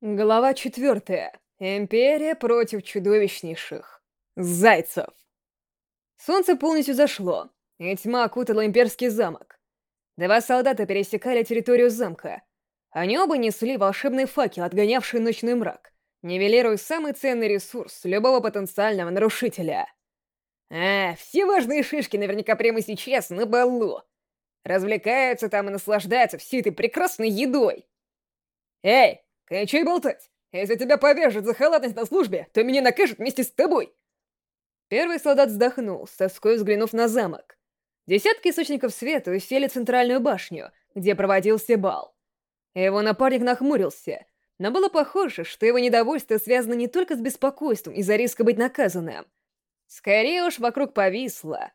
Глава четвертая. Империя против чудовищнейших. Зайцев. Солнце полностью зашло, и тьма окутала имперский замок. Два солдата пересекали территорию замка. Они оба несли волшебный факел, отгонявший ночной мрак, нивелируя самый ценный ресурс любого потенциального нарушителя. А, все важные шишки наверняка прямо сейчас на балу. Развлекаются там и наслаждаются всей этой прекрасной едой. Эй, Кончай болтать! Если тебя повяжут за халатность на службе, то меня накажут вместе с тобой!» Первый солдат вздохнул, с тоской взглянув на замок. Десятки источников света усели центральную башню, где проводился бал. Его напарник нахмурился, но было похоже, что его недовольство связано не только с беспокойством из-за риска быть наказанным. Скорее уж вокруг повисла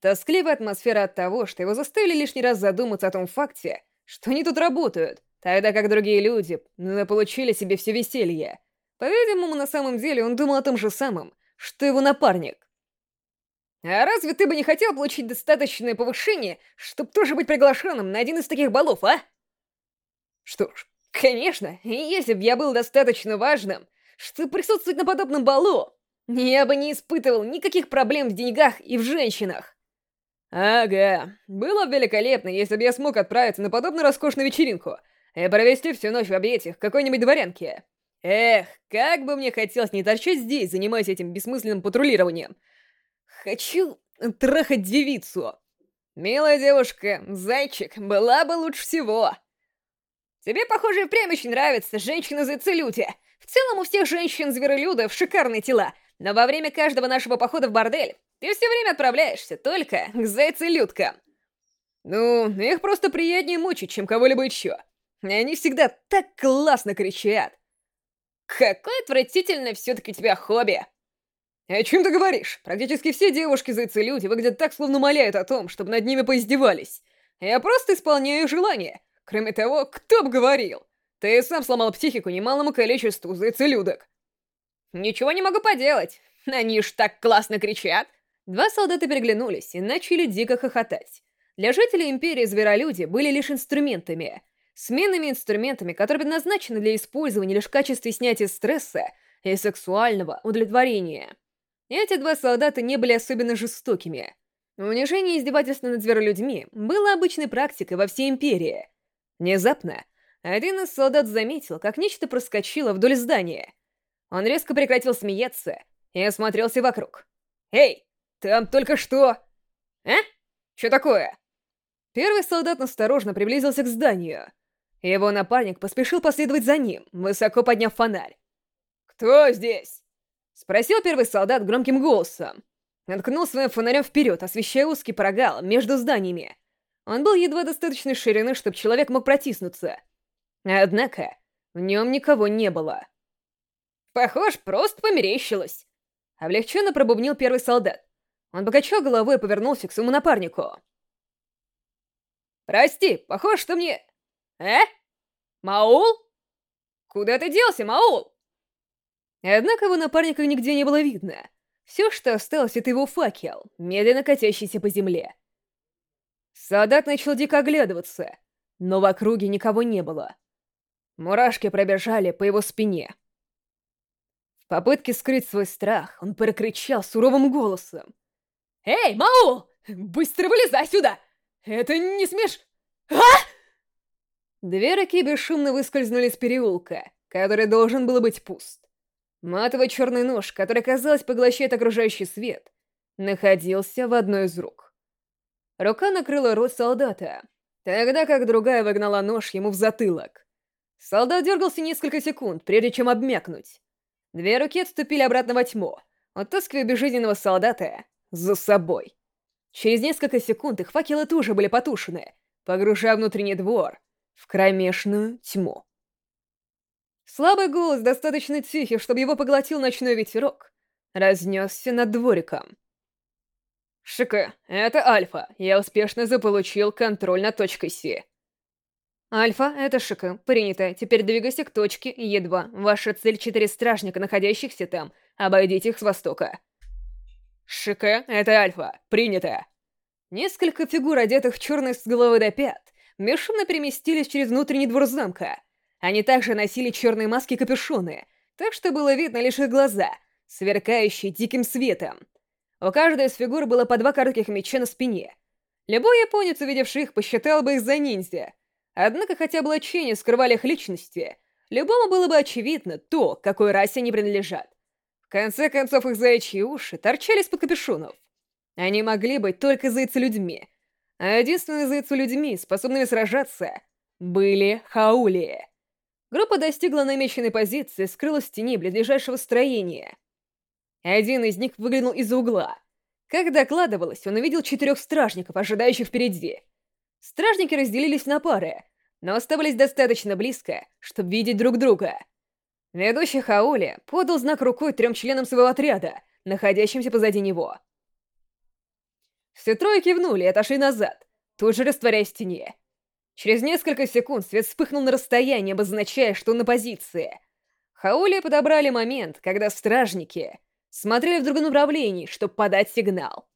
тоскливая атмосфера от того, что его заставили лишний раз задуматься о том факте, что они тут работают, Тогда как другие люди получили себе все веселье. По-видимому, на самом деле он думал о том же самом, что его напарник. А разве ты бы не хотел получить достаточное повышение, чтобы тоже быть приглашенным на один из таких балов, а? Что ж, конечно, если бы я был достаточно важным, чтобы присутствовать на подобном балу, я бы не испытывал никаких проблем в деньгах и в женщинах. Ага, было бы великолепно, если бы я смог отправиться на подобную роскошную вечеринку — и провести всю ночь в объятиях какой-нибудь дворянки. Эх, как бы мне хотелось не торчать здесь, занимаясь этим бессмысленным патрулированием. Хочу трахать девицу. Милая девушка, зайчик, была бы лучше всего. Тебе, похоже, и впрямь очень нравятся женщины-зайцелюди. В целом у всех женщин-зверолюдов шикарные тела, но во время каждого нашего похода в бордель ты все время отправляешься только к зайцелюдкам. Ну, их просто приятнее мучить, чем кого-либо еще. Они всегда так классно кричат. Какое отвратительное все-таки у тебя хобби. О чем ты говоришь? Практически все девушки-зайцы-люди выглядят так, словно моляют о том, чтобы над ними поиздевались. Я просто исполняю желание. Кроме того, кто бы говорил? Ты сам сломал психику немалому количеству зайцелюдок. Ничего не могу поделать. Они ж так классно кричат. Два солдата переглянулись и начали дико хохотать. Для жителей Империи зверолюди были лишь инструментами — сменными инструментами, которые предназначены для использования лишь в качестве снятия стресса и сексуального удовлетворения. Эти два солдата не были особенно жестокими. Унижение и издевательство над зверолюдьми было обычной практикой во всей Империи. Внезапно, один из солдат заметил, как нечто проскочило вдоль здания. Он резко прекратил смеяться и осмотрелся вокруг. «Эй, там только что...» «А? Что такое?» Первый солдат осторожно приблизился к зданию. Его напарник поспешил последовать за ним, высоко подняв фонарь. «Кто здесь?» — спросил первый солдат громким голосом. Наткнул своим фонарем вперед, освещая узкий прогал между зданиями. Он был едва достаточной ширины, чтобы человек мог протиснуться. Однако, в нем никого не было. «Похож, просто померещилось!» Облегченно пробубнил первый солдат. Он покачал головой и повернулся к своему напарнику. «Прости, похож, что мне...» «Э? Маул? Куда ты делся, Маул?» Однако его напарника нигде не было видно. Все, что осталось, это его факел, медленно катящийся по земле. Солдат начал дико оглядываться, но в округе никого не было. Мурашки пробежали по его спине. В попытке скрыть свой страх, он прокричал суровым голосом. «Эй, Маул! Быстро вылезай сюда! Это не смеш... А!» Две руки бесшумно выскользнули из переулка, который должен был быть пуст. Матовый черный нож, который, казалось, поглощает окружающий свет, находился в одной из рук. Рука накрыла рот солдата, тогда как другая выгнала нож ему в затылок. Солдат дергался несколько секунд, прежде чем обмякнуть. Две руки отступили обратно во тьму, оттаскивая безжизненного солдата за собой. Через несколько секунд их факелы тоже были потушены, погружая внутренний двор в кромешную тьму. Слабый голос, достаточно тихий, чтобы его поглотил ночной ветерок, разнесся над двориком. «Шика, это Альфа. Я успешно заполучил контроль над точкой Си». «Альфа, это Шика. Принято. Теперь двигайся к точке Е2. Ваша цель — четыре стражника, находящихся там. Обойдите их с востока». «Шика, это Альфа. Принято». Несколько фигур, одетых в черный с головы до пят, бесшумно переместились через внутренний двор замка. Они также носили черные маски и капюшоны, так что было видно лишь их глаза, сверкающие диким светом. У каждой из фигур было по два коротких меча на спине. Любой японец, увидевший их, посчитал бы их за ниндзя. Однако, хотя облачения скрывали их личности, любому было бы очевидно то, какой расе они принадлежат. В конце концов, их заячьи уши торчали из-под капюшонов. Они могли быть только зайцы-людьми, а единственные зайцы-людьми, способными сражаться, были хаули. Группа достигла намеченной позиции, скрылась в тени близлежащего строения. Один из них выглянул из-за угла. Как докладывалось, он увидел четырех стражников, ожидающих впереди. Стражники разделились на пары, но оставались достаточно близко, чтобы видеть друг друга. Ведущий Хаули подал знак рукой трем членам своего отряда, находящимся позади него. Все трое кивнули и отошли назад, тут же растворяясь в тени. Через несколько секунд свет вспыхнул на расстоянии, обозначая, что он на позиции. Хаули подобрали момент, когда стражники смотрели в другом направлении, чтобы подать сигнал.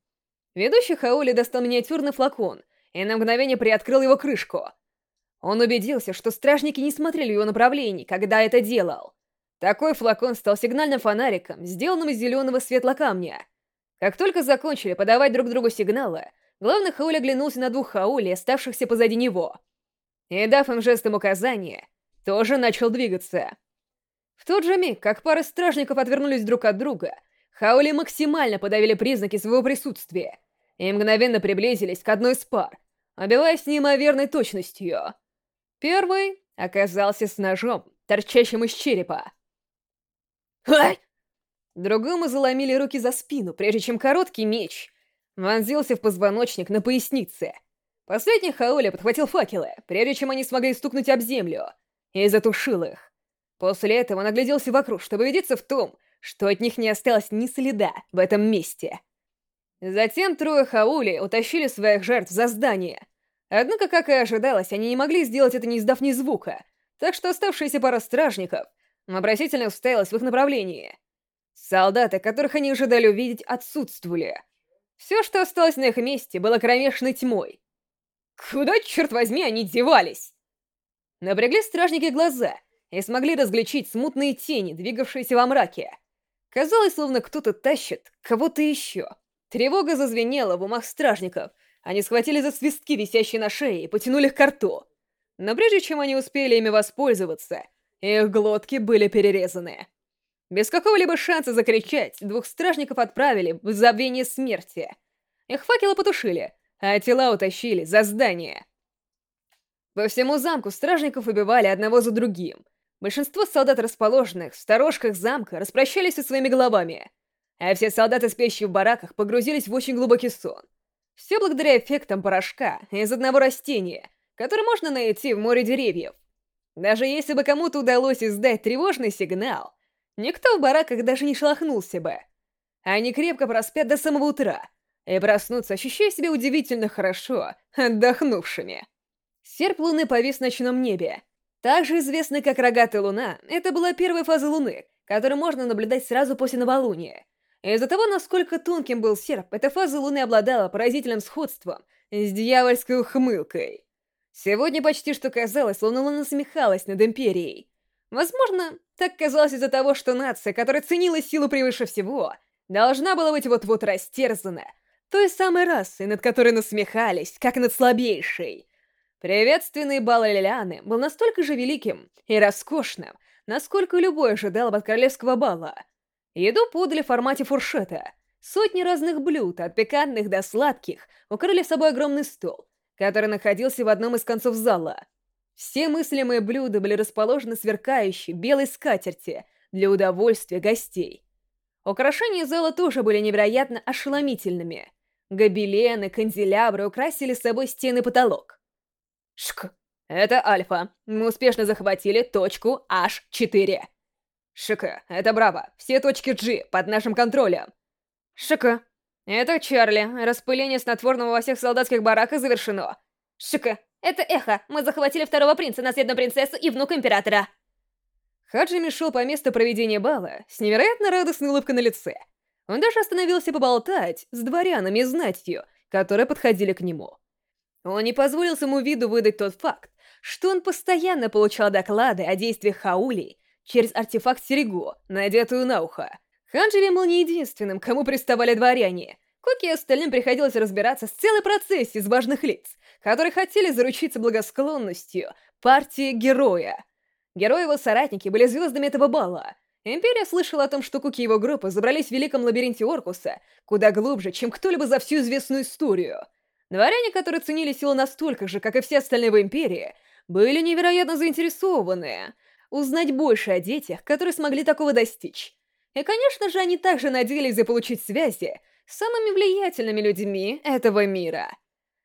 Ведущий Хаули достал миниатюрный флакон и на мгновение приоткрыл его крышку. Он убедился, что стражники не смотрели в его направлении, когда это делал. Такой флакон стал сигнальным фонариком, сделанным из зеленого светлокамня. Как только закончили подавать друг другу сигналы, главный Хауль оглянулся на двух Хаули, оставшихся позади него. И, дав им жестом указания, тоже начал двигаться. В тот же миг, как пара стражников отвернулись друг от друга, Хаули максимально подавили признаки своего присутствия и мгновенно приблизились к одной из пар, обиваясь неимоверной точностью. Первый оказался с ножом, торчащим из черепа. «Ай!» Другому заломили руки за спину, прежде чем короткий меч вонзился в позвоночник на пояснице. Последний Хауля подхватил факелы, прежде чем они смогли стукнуть об землю, и затушил их. После этого он огляделся вокруг, чтобы убедиться в том, что от них не осталось ни следа в этом месте. Затем трое Хаули утащили своих жертв за здание. Однако, как и ожидалось, они не могли сделать это, не издав ни звука, так что оставшаяся пара стражников вопросительно уставилась в их направлении. Солдаты, которых они ожидали увидеть, отсутствовали. Все, что осталось на их месте, было кромешной тьмой. Куда, черт возьми, они девались? Напрягли стражники глаза и смогли разглядеть смутные тени, двигавшиеся во мраке. Казалось, словно кто-то тащит кого-то еще. Тревога зазвенела в умах стражников. Они схватили за свистки, висящие на шее, и потянули их к рту. Но прежде чем они успели ими воспользоваться, их глотки были перерезаны. Без какого-либо шанса закричать, двух стражников отправили в забвение смерти. Их факелы потушили, а тела утащили за здание. По всему замку стражников убивали одного за другим. Большинство солдат, расположенных в сторожках замка, распрощались со своими головами, а все солдаты, спящие в бараках, погрузились в очень глубокий сон. Все благодаря эффектам порошка из одного растения, который можно найти в море деревьев. Даже если бы кому-то удалось издать тревожный сигнал, Никто в бараках даже не шелохнулся бы. Они крепко проспят до самого утра и проснутся, ощущая себя удивительно хорошо, отдохнувшими. Серп луны повис в ночном небе. Также известный как рогатая луна, это была первая фаза луны, которую можно наблюдать сразу после новолуния. Из-за того, насколько тонким был серп, эта фаза луны обладала поразительным сходством с дьявольской ухмылкой. Сегодня почти что казалось, словно луна насмехалась над Империей. Возможно, так казалось из-за того, что нация, которая ценила силу превыше всего, должна была быть вот-вот растерзана той самой расой, над которой насмехались, как над слабейшей. Приветственный бал Лилианы был настолько же великим и роскошным, насколько любой ожидал от королевского бала. Еду подали в формате фуршета. Сотни разных блюд, от пикантных до сладких, укрыли собой огромный стол, который находился в одном из концов зала — все мыслимые блюда были расположены сверкающей белой скатерти для удовольствия гостей. Украшения зала тоже были невероятно ошеломительными. Гобелены, канделябры украсили собой стены и потолок. Шк, это Альфа. Мы успешно захватили точку H4. Шика, это Браво. Все точки G под нашим контролем. Шика, это Чарли. Распыление снотворного во всех солдатских бараках завершено. Шика, это Эхо. Мы захватили второго принца, наследную принцессу и внук императора. Хаджими шел по месту проведения бала с невероятно радостной улыбкой на лице. Он даже остановился поболтать с дворянами и знатью, которые подходили к нему. Он не позволил своему виду выдать тот факт, что он постоянно получал доклады о действиях Хаули через артефакт Серегу, надетую на ухо. Хандживи был не единственным, кому приставали дворяне. Куки и остальным приходилось разбираться с целой процессией из важных лиц, которые хотели заручиться благосклонностью партии героя. Герои его соратники были звездами этого бала. Империя слышала о том, что Куки и его группа забрались в великом лабиринте Оркуса куда глубже, чем кто-либо за всю известную историю. Дворяне, которые ценили силу настолько же, как и все остальные в Империи, были невероятно заинтересованы узнать больше о детях, которые смогли такого достичь. И, конечно же, они также надеялись заполучить связи самыми влиятельными людьми этого мира.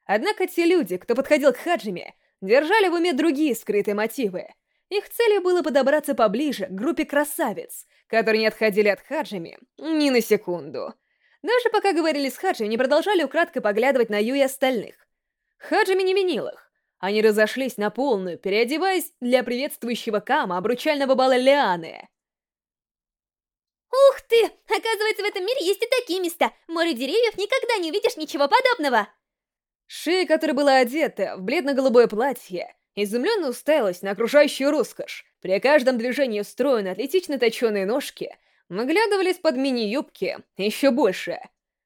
Однако те люди, кто подходил к Хаджиме, держали в уме другие скрытые мотивы. Их целью было подобраться поближе к группе красавиц, которые не отходили от Хаджими ни на секунду. Даже пока говорили с Хаджи, они продолжали украдкой поглядывать на Ю и остальных. Хаджими не винил их. Они разошлись на полную, переодеваясь для приветствующего Кама обручального бала Лианы. «Ух ты! Оказывается, в этом мире есть и такие места! Море деревьев никогда не увидишь ничего подобного!» Шея, которая была одета в бледно-голубое платье, изумленно уставилась на окружающую роскошь. При каждом движении стройно атлетично точеные ножки выглядывали под мини-юбки еще больше.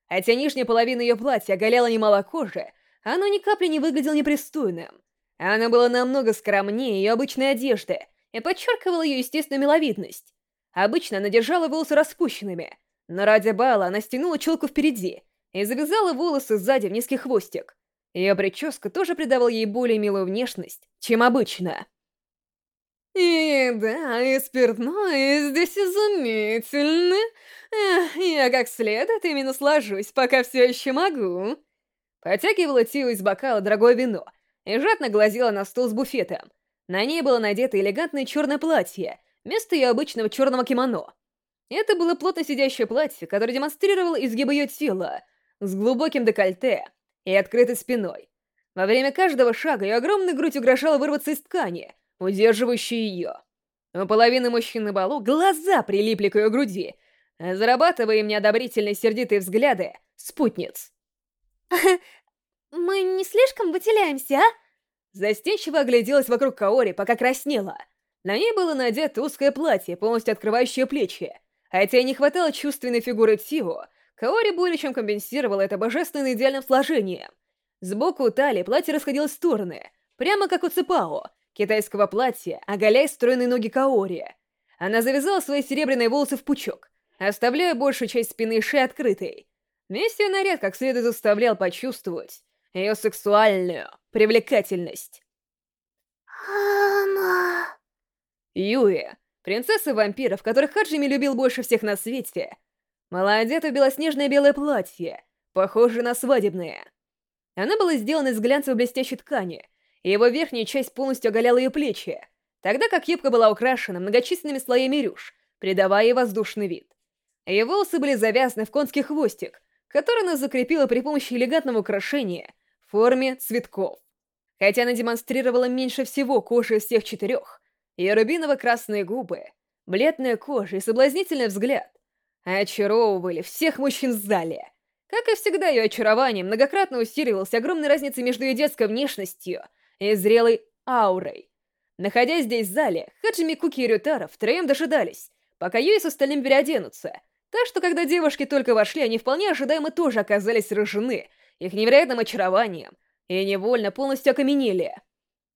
Хотя нижняя половина ее платья оголяла немало кожи, оно ни капли не выглядело непристойным. Она была намного скромнее ее обычной одежды и подчеркивала ее естественную миловидность. Обычно она держала волосы распущенными, но ради бала она стянула челку впереди и завязала волосы сзади в низкий хвостик. Ее прическа тоже придавала ей более милую внешность, чем обычно. И да, и спиртное здесь изумительно. Эх, я как следует ими наслажусь, пока все еще могу. Потягивала Тио из бокала дорогое вино и жадно глазела на стол с буфетом. На ней было надето элегантное черное платье, вместо ее обычного черного кимоно. Это было плотно сидящее платье, которое демонстрировало изгиб ее тела, с глубоким декольте и открытой спиной. Во время каждого шага ее огромная грудь угрожала вырваться из ткани, удерживающей ее. У половины мужчин на балу глаза прилипли к ее груди, зарабатывая им неодобрительные сердитые взгляды спутниц. «Мы не слишком выделяемся, а?» Застенчиво огляделась вокруг Каори, пока краснела. На ней было надето узкое платье, полностью открывающее плечи. Хотя и не хватало чувственной фигуры Тио, Каори более чем компенсировала это божественным идеальным сложением. Сбоку у талии платье расходилось в стороны, прямо как у Цепао, китайского платья, оголяя стройные ноги Каори. Она завязала свои серебряные волосы в пучок, оставляя большую часть спины и шеи открытой. Вместе наряд как следует заставлял почувствовать ее сексуальную привлекательность. «Ама...» Юи, принцесса вампиров, которых Хаджими любил больше всех на свете, была одета в белоснежное белое платье, похожее на свадебное. Она была сделана из глянцевой блестящей ткани, и его верхняя часть полностью оголяла ее плечи, тогда как юбка была украшена многочисленными слоями рюш, придавая ей воздушный вид. Ее волосы были завязаны в конский хвостик, который она закрепила при помощи элегантного украшения в форме цветков. Хотя она демонстрировала меньше всего кожи из всех четырех, ее рубиново-красные губы, бледная кожа и соблазнительный взгляд очаровывали всех мужчин в зале. Как и всегда, ее очарование многократно усиливалось огромной разницей между ее детской внешностью и зрелой аурой. Находясь здесь в зале, Хаджими Куки и Рютара втроем дожидались, пока Юи с остальным переоденутся. Так что, когда девушки только вошли, они вполне ожидаемо тоже оказались сражены их невероятным очарованием и невольно полностью окаменели.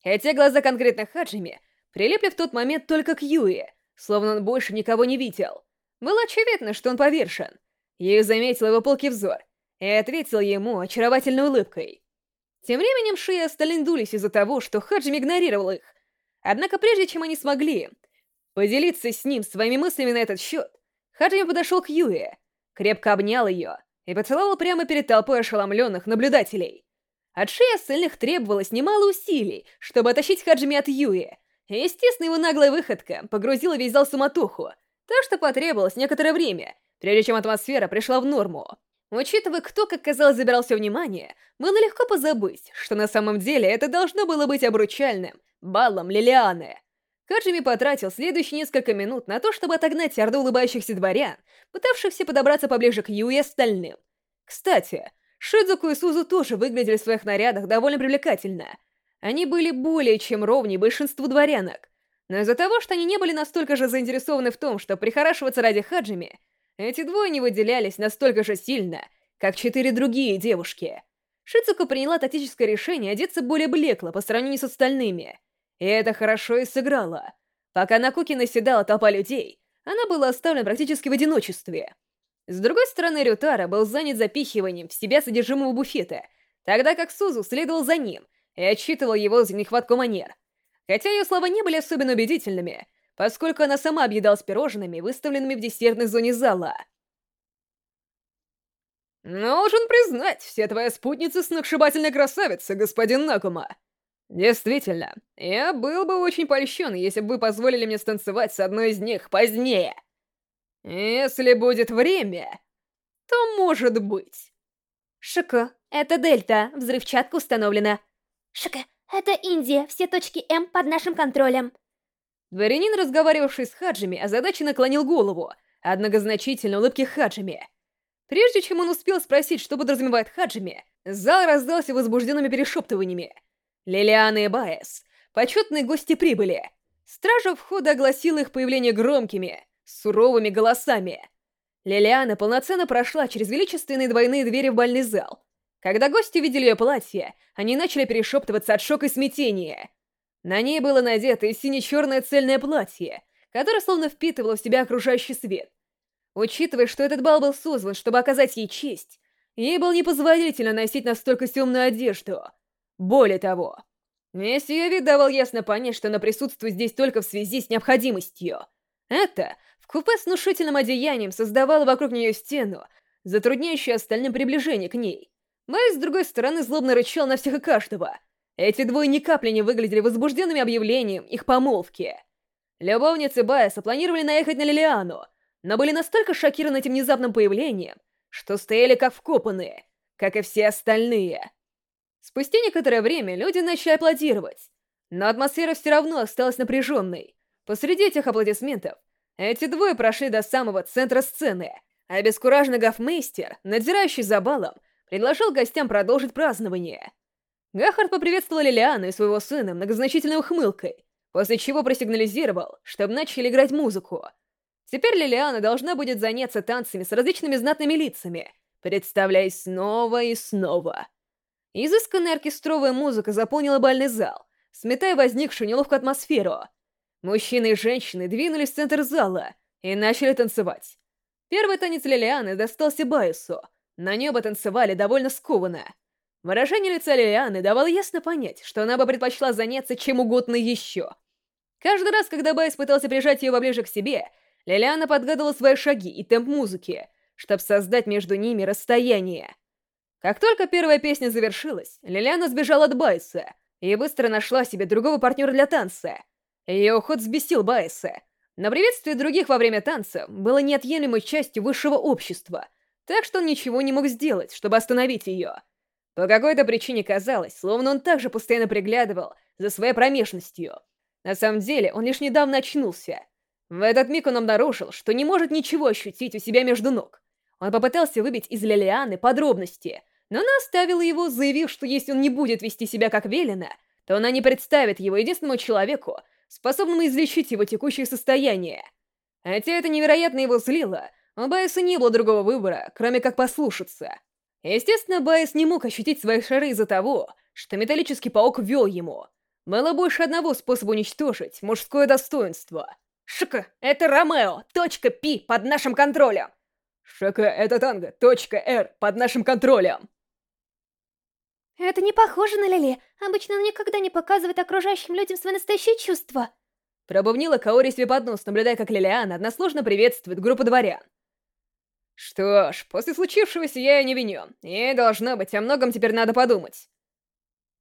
Хотя глаза конкретно Хаджими прилипли в тот момент только к Юи, словно он больше никого не видел. Было очевидно, что он повержен. Ей заметил его полкий взор и ответил ему очаровательной улыбкой. Тем временем Ши и остальные дулись из-за того, что Хаджим игнорировал их. Однако прежде чем они смогли поделиться с ним своими мыслями на этот счет, Хаджим подошел к Юе, крепко обнял ее и поцеловал прямо перед толпой ошеломленных наблюдателей. От Ши остальных требовалось немало усилий, чтобы оттащить Хаджими от Юи. Естественно, его наглая выходка погрузила весь зал суматоху, так что потребовалось некоторое время, прежде чем атмосфера пришла в норму. Учитывая, кто, как казалось, забирал все внимание, было легко позабыть, что на самом деле это должно было быть обручальным, баллом Лилианы. Каджими потратил следующие несколько минут на то, чтобы отогнать орду улыбающихся дворян, пытавшихся подобраться поближе к Ю и остальным. Кстати, Шидзуку и Сузу тоже выглядели в своих нарядах довольно привлекательно. Они были более чем ровней большинству дворянок. Но из-за того, что они не были настолько же заинтересованы в том, чтобы прихорашиваться ради Хаджими, эти двое не выделялись настолько же сильно, как четыре другие девушки. Шицука приняла тактическое решение одеться более блекло по сравнению с остальными. И это хорошо и сыграло. Пока на Куки наседала толпа людей, она была оставлена практически в одиночестве. С другой стороны, Рютара был занят запихиванием в себя содержимого буфета, тогда как Сузу следовал за ним и отчитывал его за нехватку манер. Хотя ее слова не были особенно убедительными, поскольку она сама объедалась пирожными, выставленными в десертной зоне зала. «Должен признать, все твоя спутница сногсшибательная красавица, господин Накума!» «Действительно, я был бы очень польщен, если бы вы позволили мне станцевать с одной из них позднее. Если будет время, то может быть». «Шика, это Дельта, взрывчатка установлена». «Шика, это Индия, все точки М под нашим контролем». Дворянин, разговаривавший с Хаджими, озадаченно наклонил голову от многозначительной улыбки Хаджими. Прежде чем он успел спросить, что подразумевает Хаджими, зал раздался возбужденными перешептываниями. Лилиана и Баэс, почетные гости прибыли. Стража входа огласила их появление громкими, суровыми голосами. Лилиана полноценно прошла через величественные двойные двери в бальный зал. Когда гости видели ее платье, они начали перешептываться от шока и смятения. На ней было надето сине-черное цельное платье, которое словно впитывало в себя окружающий свет. Учитывая, что этот бал был создан, чтобы оказать ей честь, ей было непозволительно носить настолько темную одежду — более того, весь ее вид давал ясно понять, что она присутствует здесь только в связи с необходимостью. Это, в купе с внушительным одеянием, создавало вокруг нее стену, затрудняющую остальным приближение к ней. Мэй, с другой стороны, злобно рычал на всех и каждого. Эти двое ни капли не выглядели возбужденными объявлением их помолвки. Любовницы Байеса планировали наехать на Лилиану, но были настолько шокированы этим внезапным появлением, что стояли как вкопанные, как и все остальные. Спустя некоторое время люди начали аплодировать, но атмосфера все равно осталась напряженной. Посреди этих аплодисментов эти двое прошли до самого центра сцены, а обескураженный гофмейстер, надзирающий за балом, предложил гостям продолжить празднование. Гахард поприветствовал Лилиану и своего сына многозначительной ухмылкой, после чего просигнализировал, чтобы начали играть музыку. Теперь Лилиана должна будет заняться танцами с различными знатными лицами, представляясь снова и снова. Изысканная оркестровая музыка заполнила бальный зал, сметая возникшую неловкую атмосферу. Мужчины и женщины двинулись в центр зала и начали танцевать. Первый танец Лилианы достался Байусу. На небо танцевали довольно скованно. Выражение лица Лилианы давало ясно понять, что она бы предпочла заняться чем угодно еще. Каждый раз, когда Байс пытался прижать ее поближе к себе, Лилиана подгадывала свои шаги и темп музыки, чтобы создать между ними расстояние. Как только первая песня завершилась, Лилиана сбежала от Байса и быстро нашла себе другого партнера для танца. Ее уход взбесил Байса. Но приветствие других во время танца было неотъемлемой частью высшего общества, так что он ничего не мог сделать, чтобы остановить ее. По какой-то причине казалось, словно он также постоянно приглядывал за своей промежностью. На самом деле, он лишь недавно очнулся. В этот миг он обнаружил, что не может ничего ощутить у себя между ног. Он попытался выбить из Лилианы подробности — но она оставила его, заявив, что если он не будет вести себя как велено, то она не представит его единственному человеку, способному излечить его текущее состояние. Хотя это невероятно его злило, у Байеса не было другого выбора, кроме как послушаться. Естественно, Байес не мог ощутить свои шары из-за того, что металлический паук вел ему. Было больше одного способа уничтожить мужское достоинство. Шика, это Ромео, точка Пи под нашим контролем. Шика, это Танго, точка Р под нашим контролем. Это не похоже на Лили. Обычно она никогда не показывает окружающим людям свои настоящие чувства. Пробубнила Каори себе под нос, наблюдая, как Лилиана односложно приветствует группу дворян. Что ж, после случившегося я ее не виню. И, должно быть, о многом теперь надо подумать.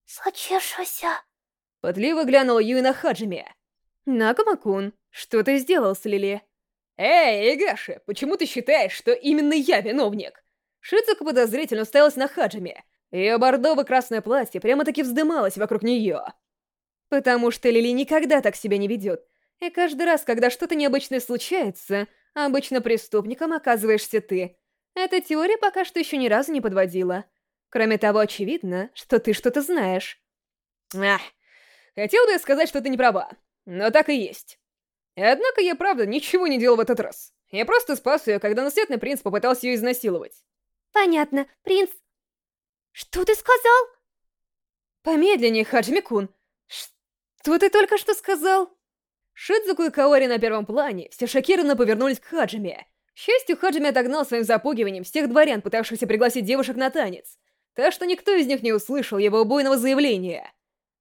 Случившегося... Подливо глянула Юи на Хаджими. Накамакун, что ты сделал с Лили? Эй, Игаши, почему ты считаешь, что именно я виновник? Шицука подозрительно уставилась на Хаджими, ее бордово-красное платье прямо-таки вздымалось вокруг нее. Потому что Лили никогда так себя не ведет. И каждый раз, когда что-то необычное случается, обычно преступником оказываешься ты. Эта теория пока что еще ни разу не подводила. Кроме того, очевидно, что ты что-то знаешь. Ах, хотел бы я сказать, что ты не права, но так и есть. Однако я, правда, ничего не делал в этот раз. Я просто спас ее, когда наследный принц попытался ее изнасиловать. Понятно, принц... Что ты сказал? Помедленнее, Хаджими-кун. Что ты только что сказал? Шидзуку и Каори на первом плане все шокированно повернулись к Хаджиме. К счастью, Хаджими отогнал своим запугиванием всех дворян, пытавшихся пригласить девушек на танец, так что никто из них не услышал его убойного заявления.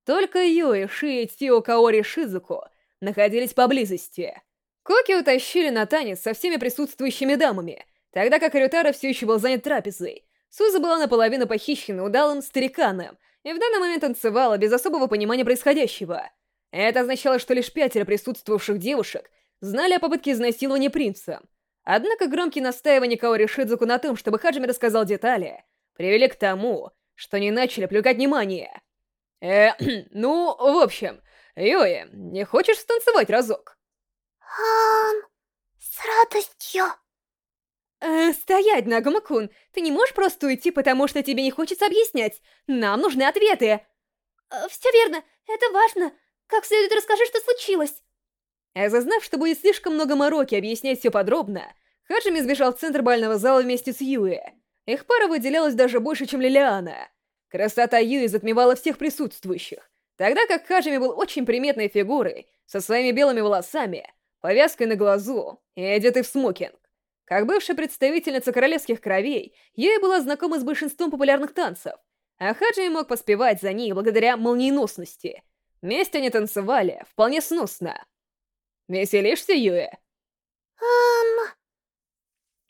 Только Юи, Ши, Тио, Каори и Шидзуку находились поблизости. Коки утащили на танец со всеми присутствующими дамами, тогда как Рютара все еще был занят трапезой. Суза была наполовину похищена удалым стариканом и в данный момент танцевала без особого понимания происходящего. Это означало, что лишь пятеро присутствовавших девушек знали о попытке изнасилования принца. Однако громкие настаивания Каори Шидзуку на том, чтобы Хаджими рассказал детали, привели к тому, что они начали привлекать внимание. Э, ну, в общем, Юи, не хочешь станцевать разок? Ам... С радостью. Э, стоять, Нагамакун. Ты не можешь просто уйти, потому что тебе не хочется объяснять. Нам нужны ответы. Э, все верно, это важно. Как следует расскажи, что случилось. Осознав, что будет слишком много мороки объяснять все подробно, Хаджими сбежал в центр бального зала вместе с Юи. Их пара выделялась даже больше, чем Лилиана. Красота Юи затмевала всех присутствующих, тогда как Хаджими был очень приметной фигурой, со своими белыми волосами, повязкой на глазу и одетый в смокинг. Как бывшая представительница королевских кровей, Юи была знакома с большинством популярных танцев, а Хаджими мог поспевать за ней благодаря молниеносности. Вместе они танцевали вполне сносно. «Веселишься, Юэ?» «Эм...»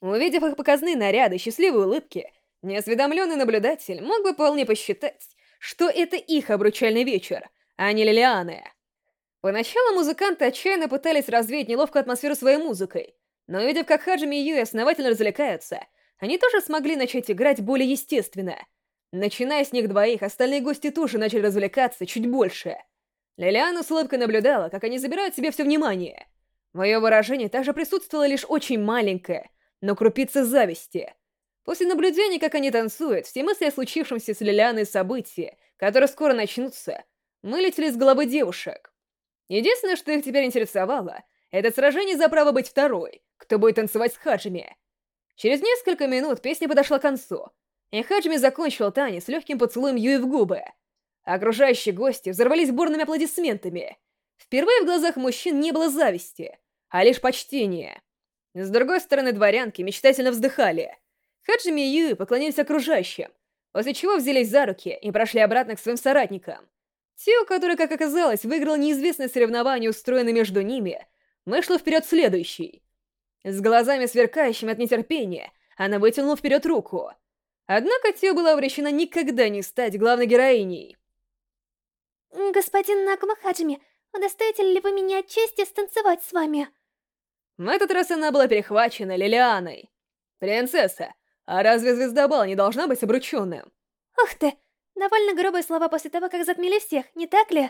Увидев их показные наряды счастливые улыбки, неосведомленный наблюдатель мог бы вполне посчитать, что это их обручальный вечер, а не Лилианы. Поначалу музыканты отчаянно пытались развеять неловкую атмосферу своей музыкой, но увидев, как Хаджими и Юи основательно развлекаются, они тоже смогли начать играть более естественно. Начиная с них двоих, остальные гости тоже начали развлекаться чуть больше. Лилиана с улыбкой наблюдала, как они забирают себе все внимание. В ее выражении также присутствовала лишь очень маленькая, но крупица зависти. После наблюдения, как они танцуют, все мысли о случившемся с Лилианой событии, которые скоро начнутся, вылетели из головы девушек. Единственное, что их теперь интересовало, это сражение за право быть второй, кто будет танцевать с Хаджими. Через несколько минут песня подошла к концу, и Хаджими закончил танец легким поцелуем Юи в губы. Окружающие гости взорвались бурными аплодисментами. Впервые в глазах мужчин не было зависти, а лишь почтения. С другой стороны, дворянки мечтательно вздыхали. Хаджими и Юи поклонились окружающим, после чего взялись за руки и прошли обратно к своим соратникам. Тио, который, как оказалось, выиграл неизвестное соревнование, устроенное между ними, вышла вперед следующий. С глазами сверкающими от нетерпения, она вытянула вперед руку. Однако Тио была обречена никогда не стать главной героиней. «Господин Накума Хаджими, удостоите ли вы меня чести станцевать с вами?» В этот раз она была перехвачена Лилианой. «Принцесса, а разве Звездобал не должна быть обрученным?» «Ух ты, довольно грубые слова после того, как затмили всех, не так ли?»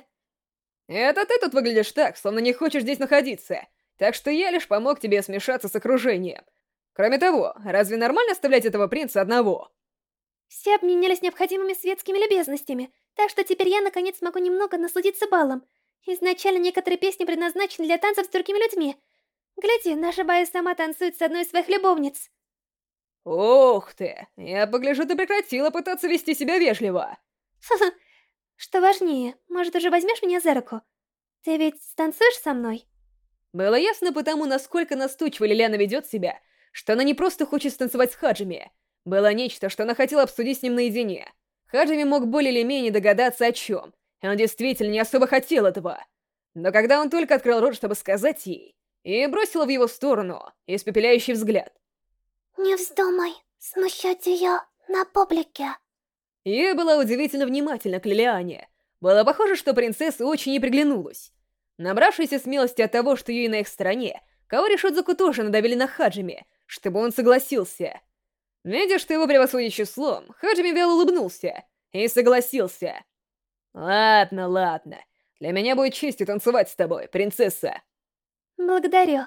«Это ты тут выглядишь так, словно не хочешь здесь находиться, так что я лишь помог тебе смешаться с окружением. Кроме того, разве нормально оставлять этого принца одного?» Все обменялись необходимыми светскими любезностями, так что теперь я наконец смогу немного насладиться балом. Изначально некоторые песни предназначены для танцев с другими людьми, Гляди, наша Бая сама танцует с одной из своих любовниц. Ух ты, я погляжу, ты прекратила пытаться вести себя вежливо. Что важнее, может, уже возьмешь меня за руку? Ты ведь танцуешь со мной? Было ясно потому, насколько настойчиво Лилиана ведет себя, что она не просто хочет станцевать с Хаджими. Было нечто, что она хотела обсудить с ним наедине. Хаджими мог более или менее догадаться о чем, и он действительно не особо хотел этого. Но когда он только открыл рот, чтобы сказать ей, и бросила в его сторону испепеляющий взгляд. «Не вздумай смущать ее на публике». Ей была удивительно внимательна к Лилиане. Было похоже, что принцесса очень ей приглянулась. Набравшаяся смелости от того, что ей на их стороне, Каори Шудзуку тоже надавили на Хаджими, чтобы он согласился. Видя, что его превосходит числом, Хаджими вяло улыбнулся и согласился. «Ладно, ладно. Для меня будет честью танцевать с тобой, принцесса». Благодарю.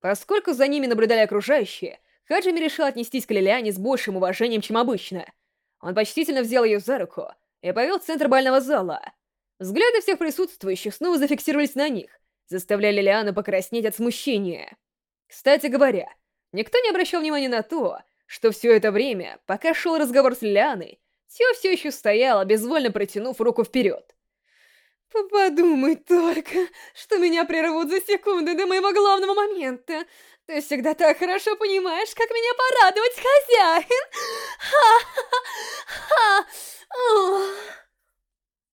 Поскольку за ними наблюдали окружающие, Хаджими решил отнестись к Лилиане с большим уважением, чем обычно. Он почтительно взял ее за руку и повел в центр бального зала. Взгляды всех присутствующих снова зафиксировались на них, заставляя Лилиану покраснеть от смущения. Кстати говоря, никто не обращал внимания на то, что все это время, пока шел разговор с Лилианой, Тё все еще стояла, безвольно протянув руку вперед. «Подумай только, что меня прервут за секунды до моего главного момента. Ты всегда так хорошо понимаешь, как меня порадовать, хозяин! Ха-ха-ха!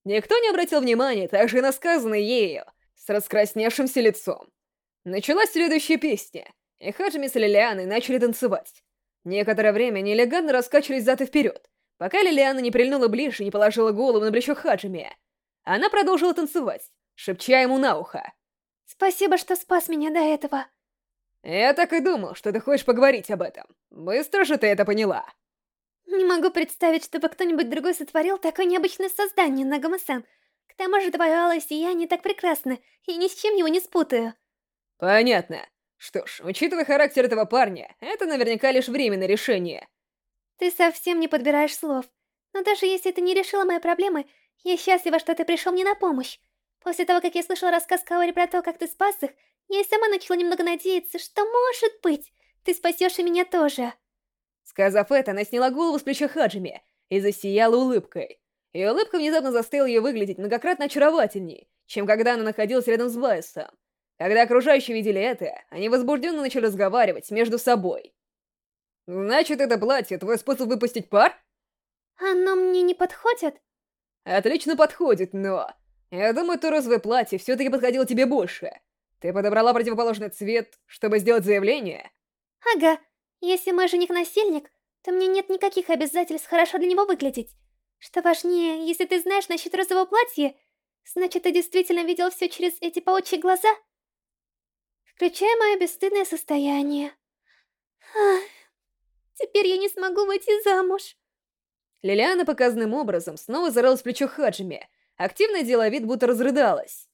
Никто не обратил внимания также на сказанное ею, с раскрасневшимся лицом. Началась следующая песня, и Хаджими с Лилианой начали танцевать. Некоторое время они элегантно раскачивались зад и вперед, пока Лилиана не прильнула ближе и не положила голову на плечо Хаджими. Она продолжила танцевать, шепча ему на ухо. «Спасибо, что спас меня до этого». «Я так и думал, что ты хочешь поговорить об этом. Быстро же ты это поняла». Не могу представить, чтобы кто-нибудь другой сотворил такое необычное создание, Нагама-сан. К тому же твое алое сияние так прекрасно, и ни с чем его не спутаю. Понятно. Что ж, учитывая характер этого парня, это наверняка лишь временное решение. Ты совсем не подбираешь слов. Но даже если это не решило мои проблемы, я счастлива, что ты пришел мне на помощь. После того, как я слышала рассказ Каори про то, как ты спас их, я и сама начала немного надеяться, что, может быть, ты спасешь и меня тоже. Сказав это, она сняла голову с плеча Хаджими и засияла улыбкой. И улыбка внезапно заставила ее выглядеть многократно очаровательней, чем когда она находилась рядом с Байесом. Когда окружающие видели это, они возбужденно начали разговаривать между собой. «Значит, это платье — твой способ выпустить пар?» «Оно мне не подходит?» «Отлично подходит, но...» «Я думаю, то розовое платье все-таки подходило тебе больше. Ты подобрала противоположный цвет, чтобы сделать заявление?» «Ага, если мой жених насильник, то мне нет никаких обязательств хорошо для него выглядеть. Что важнее, если ты знаешь насчет розового платья, значит, ты действительно видел все через эти паучьи глаза? Включая мое бесстыдное состояние. Ах, теперь я не смогу выйти замуж. Лилиана показанным образом снова зарылась в плечо Хаджими, активно делая вид, будто разрыдалась.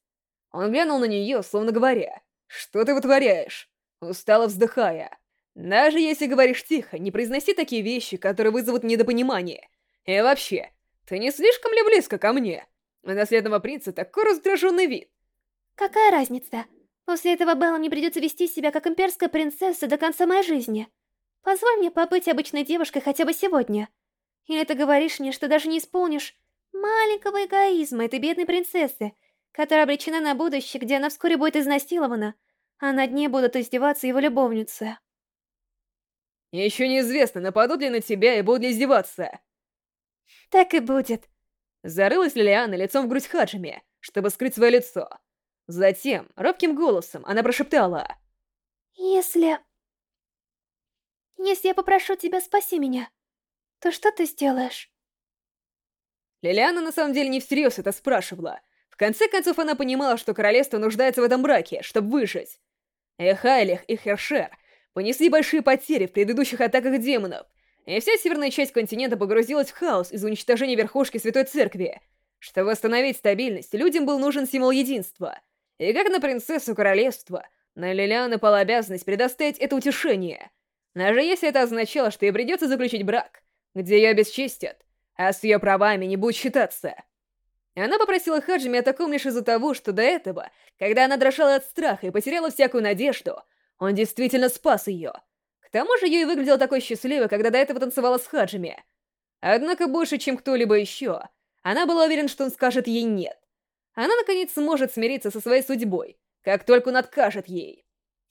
Он глянул на нее, словно говоря, «Что ты вытворяешь?» Устало вздыхая. Даже если говоришь тихо, не произноси такие вещи, которые вызовут недопонимание. И вообще, ты не слишком ли близко ко мне? У наследного принца такой раздраженный вид. Какая разница? После этого Белла мне придется вести себя как имперская принцесса до конца моей жизни. Позволь мне побыть обычной девушкой хотя бы сегодня. Или ты говоришь мне, что даже не исполнишь маленького эгоизма этой бедной принцессы, которая обречена на будущее, где она вскоре будет изнасилована, а над ней будут издеваться его любовницы. Еще неизвестно, нападут ли на тебя и будут ли издеваться. Так и будет. Зарылась Лилиана лицом в грудь Хаджими, чтобы скрыть свое лицо. Затем, робким голосом, она прошептала. Если... Если я попрошу тебя спаси меня, то что ты сделаешь? Лилиана на самом деле не всерьез это спрашивала. В конце концов, она понимала, что королевство нуждается в этом браке, чтобы выжить. Эхайлих и Хершер понесли большие потери в предыдущих атаках демонов, и вся северная часть континента погрузилась в хаос из-за уничтожения верхушки Святой Церкви. Чтобы восстановить стабильность, людям был нужен символ единства. И как на принцессу королевства, на Лилиана пала обязанность предоставить это утешение. Даже если это означало, что ей придется заключить брак, где ее обесчестят, а с ее правами не будет считаться. Она попросила Хаджими о таком лишь из-за того, что до этого, когда она дрожала от страха и потеряла всякую надежду, он действительно спас ее. К тому же Юй выглядела такой счастливой, когда до этого танцевала с Хаджими. Однако больше, чем кто-либо еще, она была уверена, что он скажет ей «нет». Она, наконец, сможет смириться со своей судьбой, как только он откажет ей.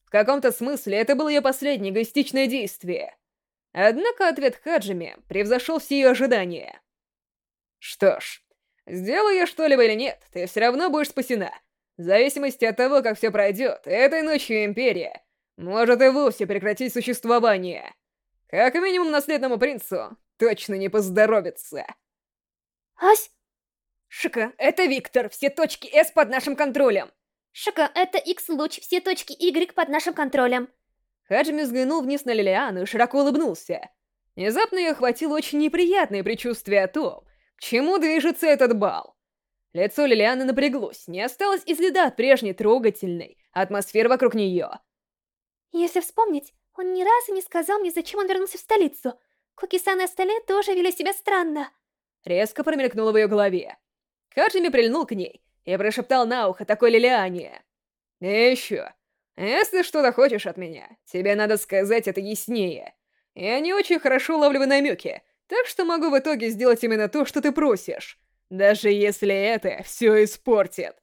В каком-то смысле это было ее последнее эгоистичное действие. Однако ответ Хаджими превзошел все ее ожидания. «Что ж, сделаю я что-либо или нет, ты все равно будешь спасена. В зависимости от того, как все пройдет, этой ночью Империя может и вовсе прекратить существование. Как минимум наследному принцу точно не поздоровится. Ась? Шика, это Виктор, все точки S под нашим контролем. Шика, это X-луч, все точки Y под нашим контролем. Хаджими взглянул вниз на Лилиану и широко улыбнулся. Внезапно ее охватило очень неприятное предчувствие о том, к чему движется этот бал. Лицо Лилианы напряглось, не осталось и следа от прежней трогательной атмосферы вокруг нее. Если вспомнить, он ни разу не сказал мне, зачем он вернулся в столицу. Куки-сан и остальные тоже вели себя странно. Резко промелькнуло в ее голове. Хаджими прильнул к ней и прошептал на ухо такой Лилиане. «И еще, если что-то хочешь от меня, тебе надо сказать это яснее. Я не очень хорошо ловлю намеки, так что могу в итоге сделать именно то, что ты просишь, даже если это все испортит».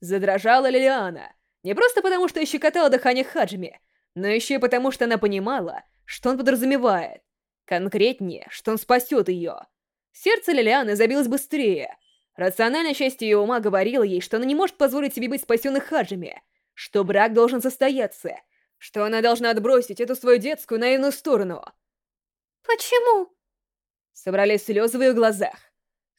Задрожала Лилиана, не просто потому, что щекотала дыхание Хаджими, но еще и потому, что она понимала, что он подразумевает. Конкретнее, что он спасет ее. Сердце Лилианы забилось быстрее. Рациональная часть ее ума говорила ей, что она не может позволить себе быть спасенной Хаджими, что брак должен состояться, что она должна отбросить эту свою детскую наивную сторону. «Почему?» Собрались слезы в ее глазах.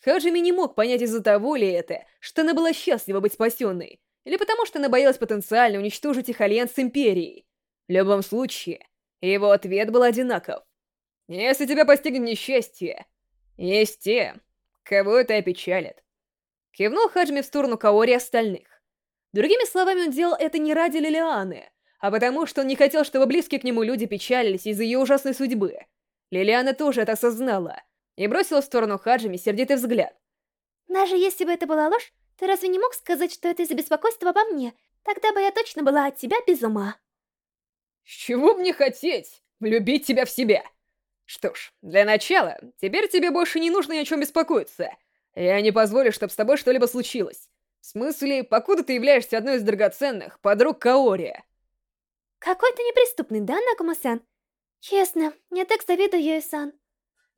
Хаджими не мог понять из-за того ли это, что она была счастлива быть спасенной, или потому что она боялась потенциально уничтожить их альянс с Империей. В любом случае, его ответ был одинаков. «Если тебя постигнет несчастье, есть те, кого это опечалит». Кивнул Хаджми в сторону Каори остальных. Другими словами, он делал это не ради Лилианы, а потому что он не хотел, чтобы близкие к нему люди печалились из-за ее ужасной судьбы. Лилиана тоже это осознала и бросила в сторону Хаджими сердитый взгляд. «Даже если бы это была ложь, ты разве не мог сказать, что это из-за беспокойства обо мне? Тогда бы я точно была от тебя без ума». «С чего мне хотеть влюбить тебя в себя?» «Что ж, для начала, теперь тебе больше не нужно ни о чем беспокоиться. Я не позволю, чтобы с тобой что-либо случилось. В смысле, покуда ты являешься одной из драгоценных подруг Каори». «Какой ты неприступный, да, Накума-сан? Честно, я так завидую Юэ-сан».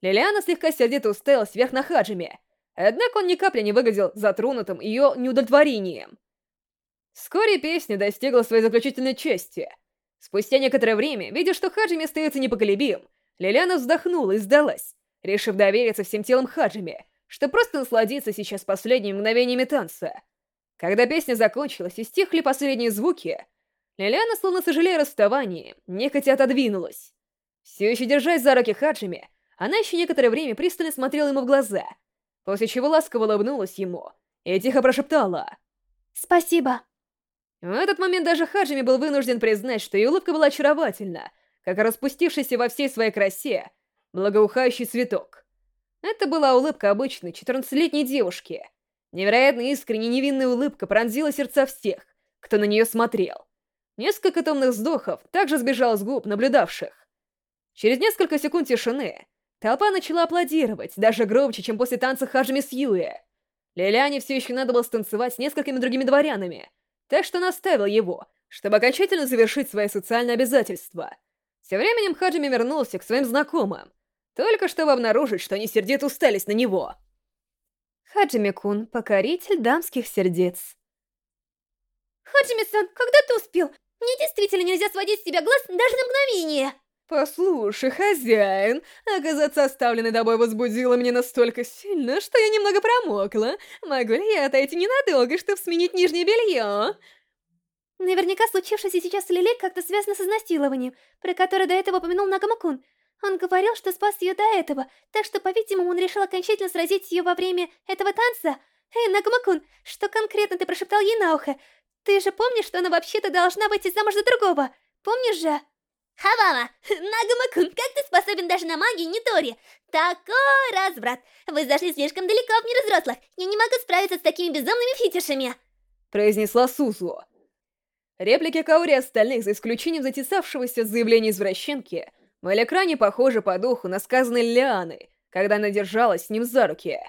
Лилиана слегка сердито уставилась вверх на Хаджиме, однако он ни капли не выглядел затронутым ее неудовлетворением. Вскоре песня достигла своей заключительной части. Спустя некоторое время, видя, что Хаджими остается непоколебим, Лилиана вздохнула и сдалась, решив довериться всем телом Хаджими, что просто насладиться сейчас последними мгновениями танца. Когда песня закончилась и стихли последние звуки, Лилиана, словно сожалея расставании, нехотя отодвинулась. Все еще держась за руки Хаджими, она еще некоторое время пристально смотрела ему в глаза, после чего ласково улыбнулась ему и тихо прошептала «Спасибо». В этот момент даже Хаджими был вынужден признать, что ее улыбка была очаровательна, как распустившийся во всей своей красе благоухающий цветок. Это была улыбка обычной 14-летней девушки. Невероятно искренне невинная улыбка пронзила сердца всех, кто на нее смотрел. Несколько томных вздохов также сбежало с губ наблюдавших. Через несколько секунд тишины толпа начала аплодировать, даже громче, чем после танца Хаджими с Юэ. Лилиане все еще надо было станцевать с несколькими другими дворянами, так что наставил его, чтобы окончательно завершить свои социальные обязательства. Тем временем Хаджими вернулся к своим знакомым, только чтобы обнаружить, что они сердито устались на него. Хаджими-кун, покоритель дамских сердец. Хаджими-сан, когда ты успел? Мне действительно нельзя сводить с тебя глаз даже на мгновение. Послушай, хозяин, оказаться оставленной тобой возбудило меня настолько сильно, что я немного промокла. Могу ли я отойти ненадолго, чтобы сменить нижнее белье? Наверняка случившееся сейчас с Лили как-то связано с изнасилованием, про которое до этого упомянул Нагамакун. Он говорил, что спас ее до этого, так что, по-видимому, он решил окончательно сразить ее во время этого танца. Эй, Нагамакун, что конкретно ты прошептал ей на ухо? Ты же помнишь, что она вообще-то должна выйти замуж за другого? Помнишь же? Хавала, Нагамакун, как ты способен даже на магию Нитори? Такой разврат! Вы зашли слишком далеко в мир взрослых. Я не могу справиться с такими безумными фетишами. Произнесла Сузу. Реплики Каори остальных, за исключением затесавшегося заявления извращенки, были крайне похожи по духу на сказанные Лианы, когда она держалась с ним за руки.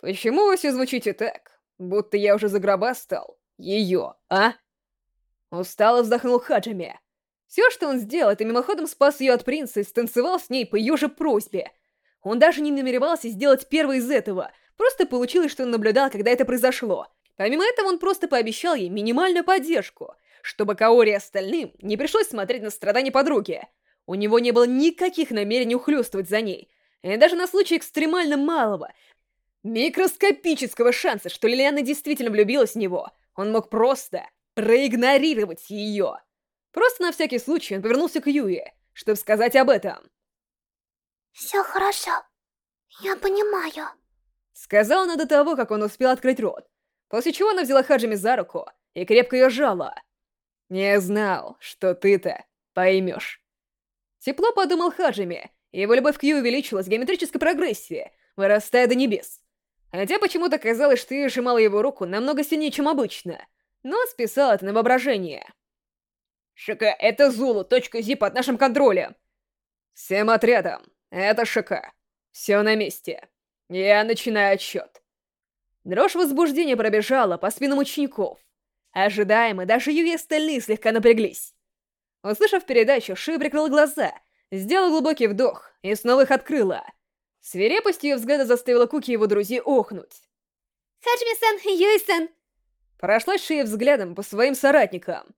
«Почему вы все звучите так, будто я уже загробастал ее, а?» Устало вздохнул Хаджими. Все, что он сделал, это мимоходом спас ее от принца и станцевал с ней по ее же просьбе. Он даже не намеревался сделать первый из этого, просто получилось, что он наблюдал, когда это произошло. Помимо этого, он просто пообещал ей минимальную поддержку, чтобы Каори и остальным не пришлось смотреть на страдания подруги. У него не было никаких намерений ухлёстывать за ней, и даже на случай экстремально малого, микроскопического шанса, что Лилиана действительно влюбилась в него, он мог просто проигнорировать ее. Просто на всякий случай он повернулся к Юе, чтобы сказать об этом. «Все хорошо. Я понимаю», — сказала она до того, как он успел открыть рот, после чего она взяла Хаджими за руку и крепко ее сжала. «Не знал, что ты-то поймешь». Тепло подумал Хаджими, его любовь к Ю увеличилась в геометрической прогрессии, вырастая до небес. Хотя почему-то казалось, что ты сжимала его руку намного сильнее, чем обычно, но списал это на воображение. ШК, это Зулу, точка Зи под нашим контролем. Всем отрядам, это ШК. Все на месте. Я начинаю отсчет. Дрожь возбуждения пробежала по спинам учеников. Ожидаемо, даже и остальные слегка напряглись. Услышав передачу, Ши прикрыла глаза, сделала глубокий вдох и снова их открыла. Свирепость ее взгляда заставила Куки и его друзей охнуть. Хаджими-сан, Юи-сан! Прошлась Шия взглядом по своим соратникам.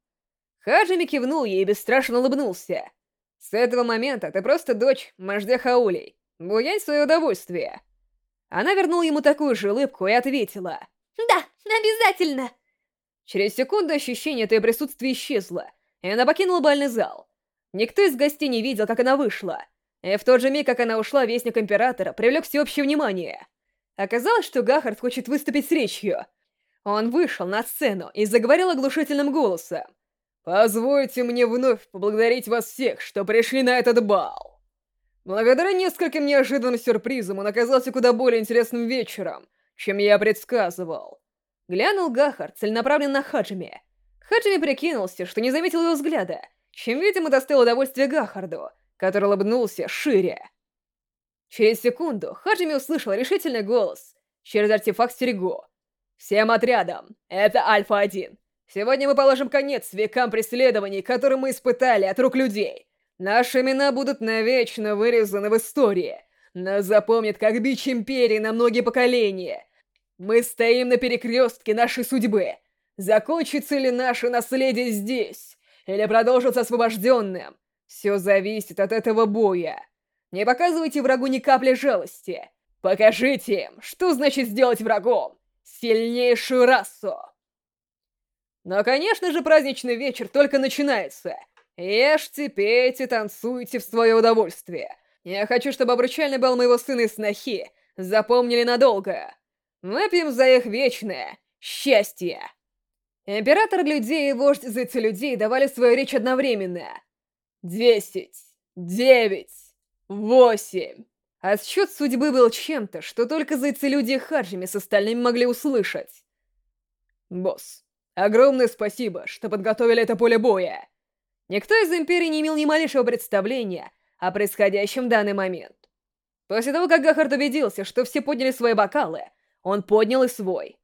Хаджими кивнул ей и бесстрашно улыбнулся. С этого момента ты просто дочь Мождя Хаулей. Буянь свое удовольствие. Она вернула ему такую же улыбку и ответила. Да, обязательно! Через секунду ощущение этого присутствия исчезло, и она покинула бальный зал. Никто из гостей не видел, как она вышла. И в тот же миг, как она ушла, Вестник Императора привлек всеобщее внимание. Оказалось, что Гахард хочет выступить с речью. Он вышел на сцену и заговорил оглушительным голосом. «Позвольте мне вновь поблагодарить вас всех, что пришли на этот бал. Благодаря нескольким неожиданным сюрпризам он оказался куда более интересным вечером, чем я предсказывал». Глянул Гахард целенаправленно на Хаджими. Хаджими прикинулся, что не заметил его взгляда, чем, видимо, достал удовольствие Гахарду, который улыбнулся шире. Через секунду Хаджими услышал решительный голос через артефакт Стерего. «Всем отрядам! Это Альфа-1. Сегодня мы положим конец векам преследований, которые мы испытали от рук людей. Наши имена будут навечно вырезаны в истории. Нас запомнят как бич Империи на многие поколения. Мы стоим на перекрестке нашей судьбы. Закончится ли наше наследие здесь? Или продолжится освобожденным? Все зависит от этого боя. Не показывайте врагу ни капли жалости. Покажите им, что значит сделать врагом сильнейшую расу. Но, конечно же, праздничный вечер только начинается. Ешьте, пейте, танцуйте в свое удовольствие. Я хочу, чтобы обручальный бал моего сына и снохи запомнили надолго. Выпьем за их вечное счастье. Император людей и вождь зайцы людей давали свою речь одновременно. Десять, девять, восемь. Отсчет судьбы был чем-то, что только зайцы-люди и Хаджими с остальными могли услышать. Босс, огромное спасибо, что подготовили это поле боя. Никто из Империи не имел ни малейшего представления о происходящем в данный момент. После того, как Гахард убедился, что все подняли свои бокалы, он поднял и свой.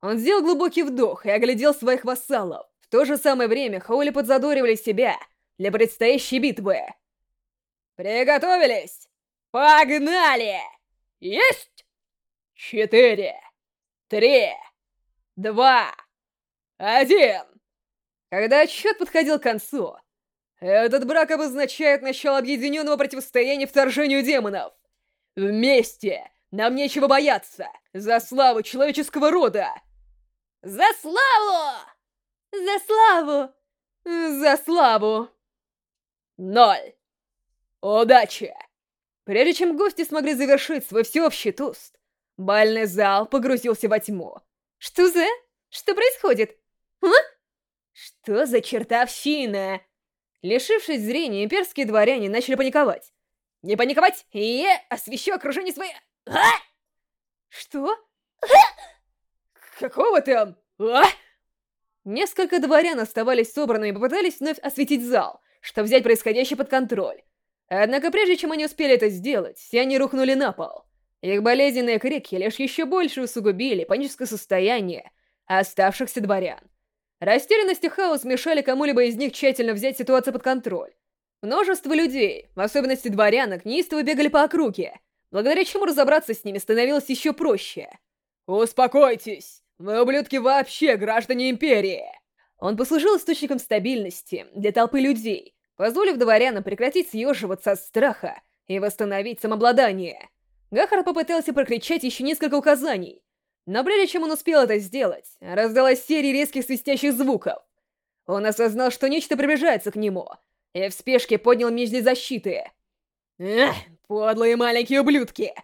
Он сделал глубокий вдох и оглядел своих вассалов. В то же самое время Хаули подзадоривали себя для предстоящей битвы. «Приготовились!» Погнали! Есть! Четыре, три, два, один. Когда отсчет подходил к концу, этот брак обозначает начало объединенного противостояния вторжению демонов. Вместе нам нечего бояться за славу человеческого рода. За славу! За славу! За славу! Ноль. Удачи! Прежде чем гости смогли завершить свой всеобщий тост, бальный зал погрузился во тьму. Что за... Что происходит? А? Что за чертовщина? Лишившись зрения, имперские дворяне начали паниковать. Не паниковать, и я освещу окружение своей... А? Что? А? Какого там? А? Несколько дворян оставались собранными и попытались вновь осветить зал, чтобы взять происходящее под контроль. Однако прежде чем они успели это сделать, все они рухнули на пол. Их болезненные крики лишь еще больше усугубили паническое состояние оставшихся дворян. Растерянность и хаос мешали кому-либо из них тщательно взять ситуацию под контроль. Множество людей, в особенности дворянок, неистово бегали по округе, благодаря чему разобраться с ними становилось еще проще. «Успокойтесь! Вы, ублюдки, вообще граждане Империи!» Он послужил источником стабильности для толпы людей, позволив дворянам прекратить съеживаться от страха и восстановить самообладание. Гахар попытался прокричать еще несколько указаний, но прежде чем он успел это сделать, раздалась серия резких свистящих звуков. Он осознал, что нечто приближается к нему, и в спешке поднял меч для защиты. Эх, подлые маленькие ублюдки!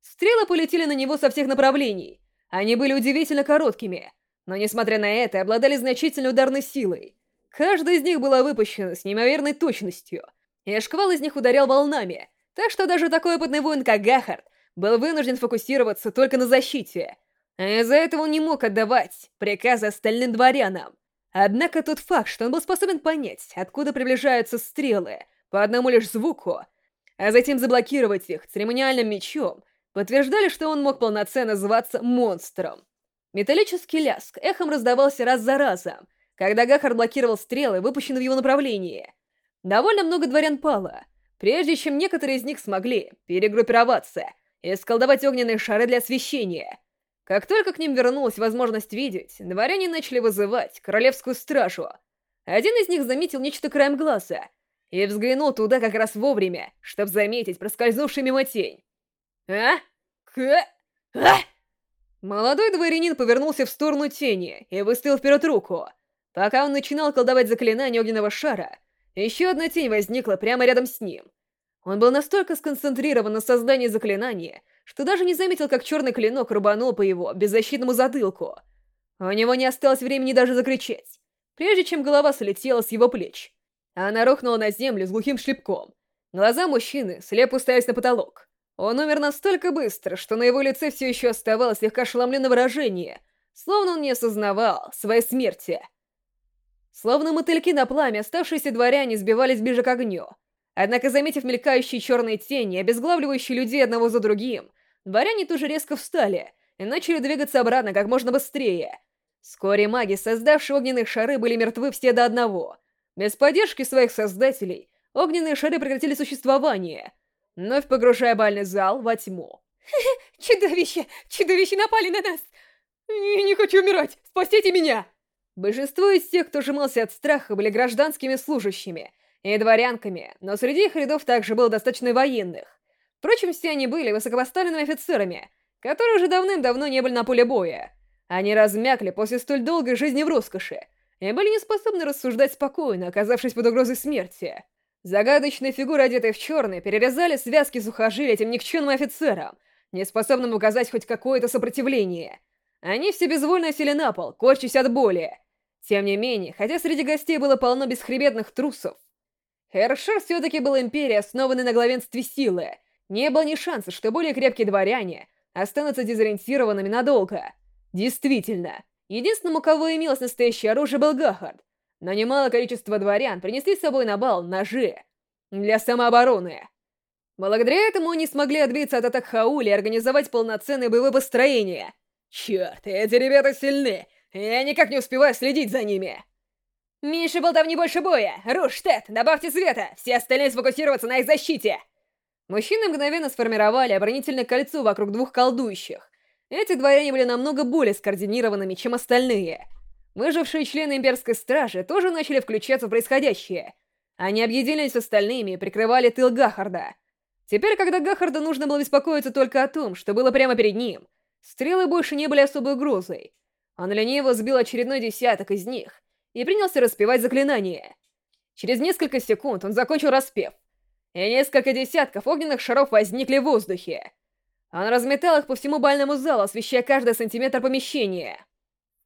Стрелы полетели на него со всех направлений. Они были удивительно короткими, но, несмотря на это, обладали значительной ударной силой. Каждая из них была выпущена с неимоверной точностью, и шквал из них ударял волнами, так что даже такой опытный воин, как Гахард, был вынужден фокусироваться только на защите, а из-за этого он не мог отдавать приказы остальным дворянам. Однако тот факт, что он был способен понять, откуда приближаются стрелы, по одному лишь звуку, а затем заблокировать их церемониальным мечом, подтверждали, что он мог полноценно зваться монстром. Металлический ляск эхом раздавался раз за разом, когда Гахар блокировал стрелы, выпущенные в его направлении. Довольно много дворян пало, прежде чем некоторые из них смогли перегруппироваться и сколдовать огненные шары для освещения. Как только к ним вернулась возможность видеть, дворяне начали вызывать королевскую стражу. Один из них заметил нечто краем глаза и взглянул туда как раз вовремя, чтобы заметить проскользнувший мимо тень. «А? К? А?» Молодой дворянин повернулся в сторону тени и выставил вперед руку. Пока он начинал колдовать заклинание огненного шара, еще одна тень возникла прямо рядом с ним. Он был настолько сконцентрирован на создании заклинания, что даже не заметил, как черный клинок рубанул по его беззащитному затылку. У него не осталось времени даже закричать, прежде чем голова слетела с его плеч. Она рухнула на землю с глухим шлепком. Глаза мужчины слепо уставились на потолок. Он умер настолько быстро, что на его лице все еще оставалось слегка ошеломленное выражение, словно он не осознавал своей смерти. Словно мотыльки на пламя, оставшиеся дворяне сбивались ближе к огню. Однако, заметив мелькающие черные тени, обезглавливающие людей одного за другим, дворяне тоже резко встали и начали двигаться обратно как можно быстрее. Вскоре маги, создавшие огненные шары, были мертвы все до одного. Без поддержки своих создателей, огненные шары прекратили существование — вновь погружая бальный зал во тьму. «Чудовище! Чудовище напали на нас! Я не хочу умирать! Спасите меня!» Большинство из тех, кто сжимался от страха, были гражданскими служащими и дворянками, но среди их рядов также было достаточно военных. Впрочем, все они были высокопоставленными офицерами, которые уже давным-давно не были на поле боя. Они размякли после столь долгой жизни в роскоши и были не способны рассуждать спокойно, оказавшись под угрозой смерти. Загадочные фигуры, одетые в черный, перерезали связки сухожилий этим никчемным офицерам, неспособным указать хоть какое-то сопротивление. Они все безвольно сели на пол, корчась от боли. Тем не менее, хотя среди гостей было полно бесхребетных трусов, Hershar все-таки был империей, основанной на главенстве силы. Не было ни шанса, что более крепкие дворяне останутся дезориентированными надолго. Действительно, единственным, у кого имелось настоящее оружие, был Гахард, но немало количество дворян принесли с собой на бал ножи для самообороны. Благодаря этому они смогли отбиться от атак Хаули и организовать полноценное боевое построение. Черт, эти ребята сильны, я никак не успеваю следить за ними. Меньше болтовни, больше боя! Руш, Тед, добавьте света! Все остальные сфокусироваться на их защите! Мужчины мгновенно сформировали оборонительное кольцо вокруг двух колдующих. Эти дворяне были намного более скоординированными, чем остальные — Выжившие члены Имперской Стражи тоже начали включаться в происходящее. Они объединились с остальными и прикрывали тыл Гахарда. Теперь, когда Гахарду нужно было беспокоиться только о том, что было прямо перед ним, стрелы больше не были особой угрозой. Он лениво сбил очередной десяток из них и принялся распевать заклинание. Через несколько секунд он закончил распев, и несколько десятков огненных шаров возникли в воздухе. Он разметал их по всему бальному залу, освещая каждый сантиметр помещения.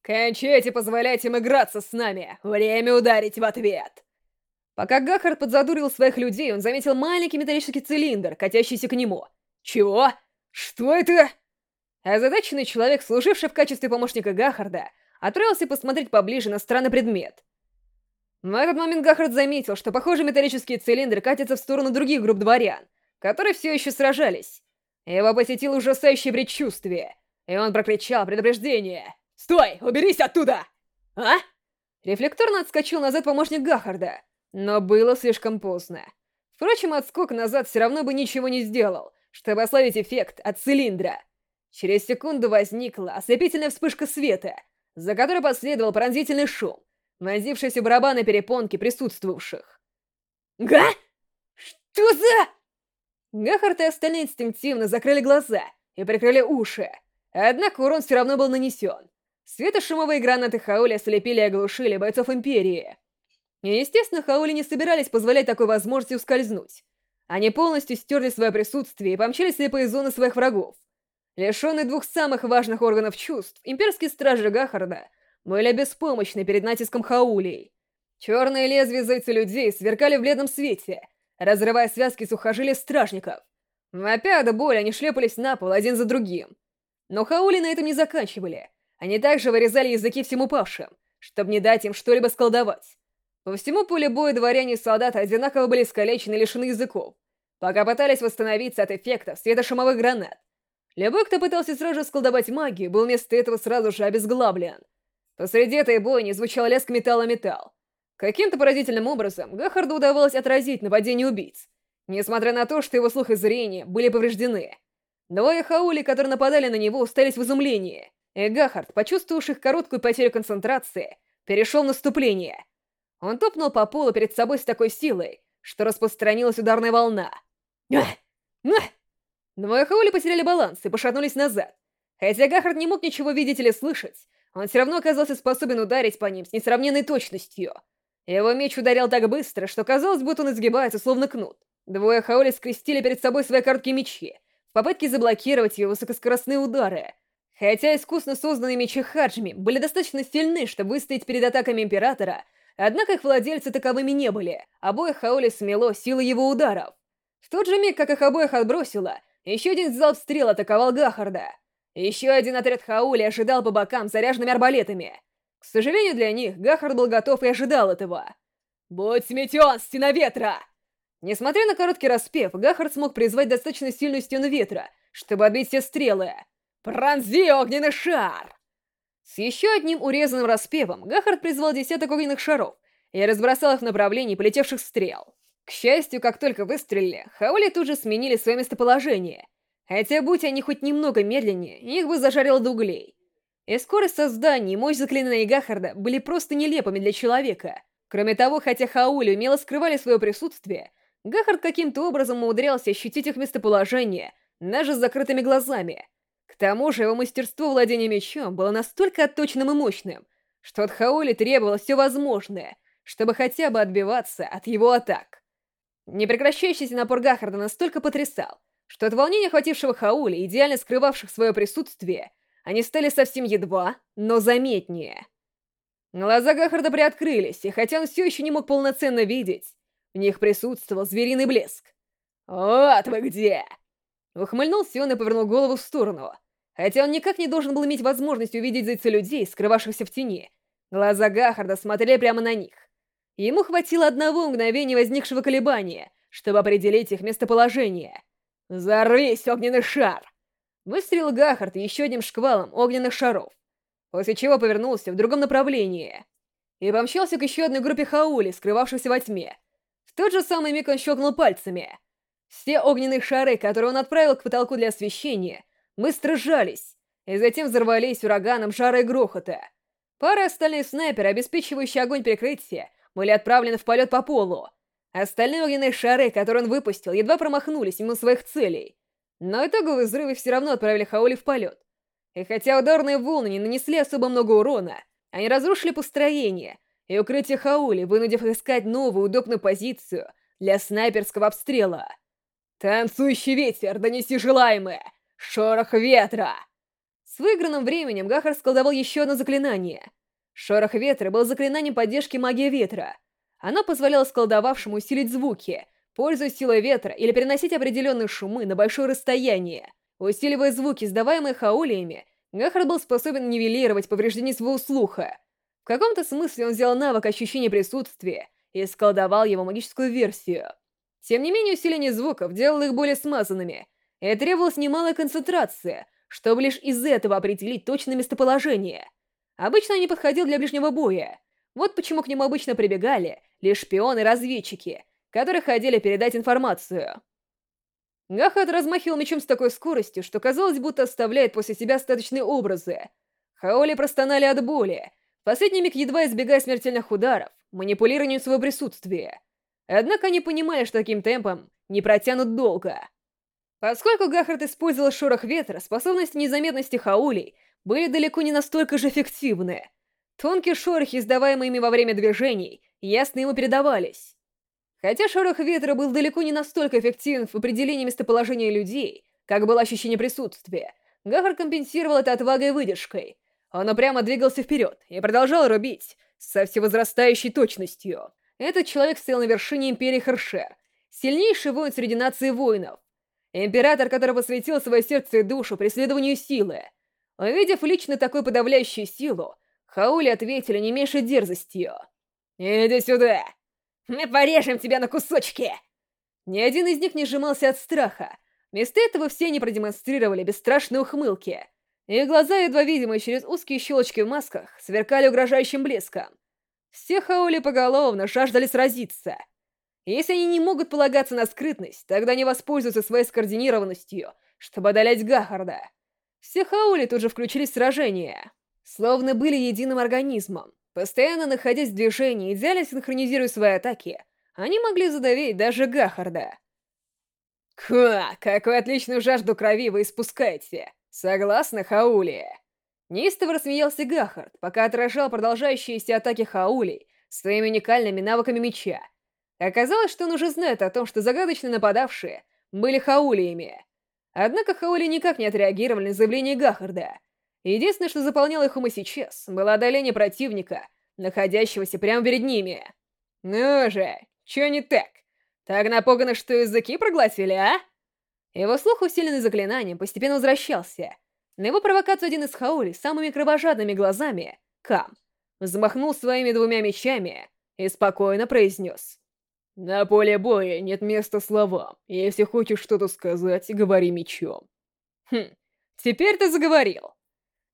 «Кончайте позволять им играться с нами! Время ударить в ответ!» Пока Гахард подзадурил своих людей, он заметил маленький металлический цилиндр, катящийся к нему. «Чего? Что это?» Озадаченный человек, служивший в качестве помощника Гахарда, отправился посмотреть поближе на странный предмет. В этот момент Гахард заметил, что, похоже, металлические цилиндры катятся в сторону других групп дворян, которые все еще сражались. Его посетило ужасающее предчувствие, и он прокричал предупреждение. Стой! Уберись оттуда! А? Рефлекторно отскочил назад помощник Гахарда, но было слишком поздно. Впрочем, отскок назад все равно бы ничего не сделал, чтобы ослабить эффект от цилиндра. Через секунду возникла ослепительная вспышка света, за которой последовал пронзительный шум, вонзившийся в барабаны перепонки присутствовавших. «Га? Что за...» Гахард и остальные инстинктивно закрыли глаза и прикрыли уши, однако урон все равно был нанесен. Светошумовые гранаты Хаули ослепили и оглушили бойцов Империи. И, естественно, Хаули не собирались позволять такой возможности ускользнуть. Они полностью стерли свое присутствие и помчались в слепые зоны своих врагов. Лишенные двух самых важных органов чувств, имперские стражи Гахарда были беспомощны перед натиском Хаулей. Черные лезвия зайца людей сверкали в бледном свете, разрывая связки сухожилий стражников. Вопя до боли, они шлепались на пол один за другим. Но Хаули на этом не заканчивали. Они также вырезали языки всем упавшим, чтобы не дать им что-либо сколдовать. По всему полю боя дворяне и солдаты одинаково были искалечены и лишены языков, пока пытались восстановиться от эффектов светошумовых гранат. Любой, кто пытался сразу сколдовать магию, был вместо этого сразу же обезглавлен. Посреди этой бойни звучал лязг металла-металл. Каким-то поразительным образом Гахарду удавалось отразить нападение убийц, несмотря на то, что его слух и зрение были повреждены. Двое хаули, которые нападали на него, устались в изумлении, и Гахард, почувствовавших короткую потерю концентрации, перешел в наступление. Он топнул по полу перед собой с такой силой, что распространилась ударная волна. Двое хаули потеряли баланс и пошатнулись назад. Хотя Гахард не мог ничего видеть или слышать, он все равно оказался способен ударить по ним с несравненной точностью — его меч ударил так быстро, что казалось, будто он изгибается, словно кнут. Двое Хаули скрестили перед собой свои короткие мечи, в попытке заблокировать его высокоскоростные удары. Хотя искусно созданные мечи Хаджми были достаточно сильны, чтобы выстоять перед атаками Императора, однако их владельцы таковыми не были. Обоих Хаули смело силой его ударов. В тот же миг, как их обоих отбросило, еще один залп стрел атаковал Гахарда. Еще один отряд Хаули ожидал по бокам заряженными арбалетами. К сожалению для них, Гахард был готов и ожидал этого. «Будь сметен, стена ветра!» Несмотря на короткий распев, Гахард смог призвать достаточно сильную стену ветра, чтобы отбить все стрелы. «Пронзи огненный шар!» С еще одним урезанным распевом Гахард призвал десяток огненных шаров и разбросал их в направлении полетевших стрел. К счастью, как только выстрелили, Хаули тут же сменили свое местоположение. Хотя, будь они хоть немного медленнее, их бы зажарило до углей. И скорость создания и мощь заклинания Гахарда были просто нелепыми для человека. Кроме того, хотя Хаули умело скрывали свое присутствие, Гахард каким-то образом умудрялся ощутить их местоположение, даже с закрытыми глазами. К тому же его мастерство владения мечом было настолько отточенным и мощным, что от Хаули требовалось все возможное, чтобы хотя бы отбиваться от его атак. Непрекращающийся напор Гахарда настолько потрясал, что от волнения охватившего Хаули, идеально скрывавших свое присутствие, они стали совсем едва, но заметнее. Глаза Гахарда приоткрылись, и хотя он все еще не мог полноценно видеть, в них присутствовал звериный блеск. «Вот вы где!» Ухмыльнулся он и повернул голову в сторону. Хотя он никак не должен был иметь возможность увидеть зайца людей, скрывавшихся в тени. Глаза Гахарда смотрели прямо на них. Ему хватило одного мгновения возникшего колебания, чтобы определить их местоположение. «Взорвись, огненный шар!» Выстрелил Гахард еще одним шквалом огненных шаров, после чего повернулся в другом направлении и помчался к еще одной группе хаули, скрывавшихся во тьме. В тот же самый миг он щелкнул пальцами. Все огненные шары, которые он отправил к потолку для освещения, быстро сжались, и затем взорвались ураганом жара и грохота. Пара остальных снайперов, обеспечивающие огонь прикрытия, были отправлены в полет по полу. Остальные огненные шары, которые он выпустил, едва промахнулись мимо своих целей. Но итоговые взрывы все равно отправили Хаули в полет. И хотя ударные волны не нанесли особо много урона, они разрушили построение и укрытие Хаули, вынудив искать новую удобную позицию для снайперского обстрела. «Танцующий ветер, донеси желаемое! Шорох ветра!» С выигранным временем Гахар сколдовал еще одно заклинание. Шорох ветра был заклинанием поддержки магии ветра. Оно позволяло сколдовавшему усилить звуки — пользуясь силой ветра или переносить определенные шумы на большое расстояние. Усиливая звуки, издаваемые хаулиями, Гахард был способен нивелировать повреждения своего слуха. В каком-то смысле он взял навык ощущения присутствия и сколдовал его магическую версию. Тем не менее, усиление звуков делало их более смазанными, и требовалась немалая концентрация, чтобы лишь из этого определить точное местоположение. Обычно он не подходил для ближнего боя. Вот почему к нему обычно прибегали лишь шпионы-разведчики — которые хотели передать информацию. Гахат размахивал мечом с такой скоростью, что казалось, будто оставляет после себя остаточные образы. Хаоли простонали от боли, в последний миг едва избегая смертельных ударов, манипулированию своего присутствия. Однако они понимали, что таким темпом не протянут долго. Поскольку Гахард использовал шорох ветра, способности незаметности хаулей были далеко не настолько же эффективны. Тонкие шорохи, издаваемые ими во время движений, ясно ему передавались. Хотя шорох ветра был далеко не настолько эффективен в определении местоположения людей, как было ощущение присутствия, Гахар компенсировал это отвагой и выдержкой. Он упрямо двигался вперед и продолжал рубить со всевозрастающей точностью. Этот человек стоял на вершине Империи Хершер, сильнейший воин среди нации воинов. Император, который посвятил свое сердце и душу преследованию силы. Увидев лично такую подавляющую силу, Хаули ответили не меньше дерзостью. «Иди сюда! Мы порежем тебя на кусочки!» Ни один из них не сжимался от страха. Вместо этого все они продемонстрировали бесстрашные ухмылки. Их глаза, едва видимые через узкие щелочки в масках, сверкали угрожающим блеском. Все Хаули поголовно жаждали сразиться — если они не могут полагаться на скрытность, тогда они воспользуются своей скоординированностью, чтобы одолеть Гахарда. Все Хаули тут же включились в сражение, словно были единым организмом. Постоянно находясь в движении, идеально синхронизируя свои атаки, они могли задавить даже Гахарда. «Ха, какую отличную жажду крови вы испускаете! Согласны, Хаули?» Неистово рассмеялся Гахард, пока отражал продолжающиеся атаки Хаули своими уникальными навыками меча Оказалось, что он уже знает о том, что загадочные нападавшие были хаулиями. Однако хаули никак не отреагировали на заявление Гахарда. Единственное, что заполняло их умы сейчас, было одоление противника, находящегося прямо перед ними. «Ну же, чё не так? Так напуганы, что языки проглотили, а?» Его слух, усиленный заклинанием, постепенно возвращался. На его провокацию один из хаули с самыми кровожадными глазами, Кам, взмахнул своими двумя мечами и спокойно произнес. На поле боя нет места словам. Если хочешь что-то сказать, говори мечом. Хм, теперь ты заговорил.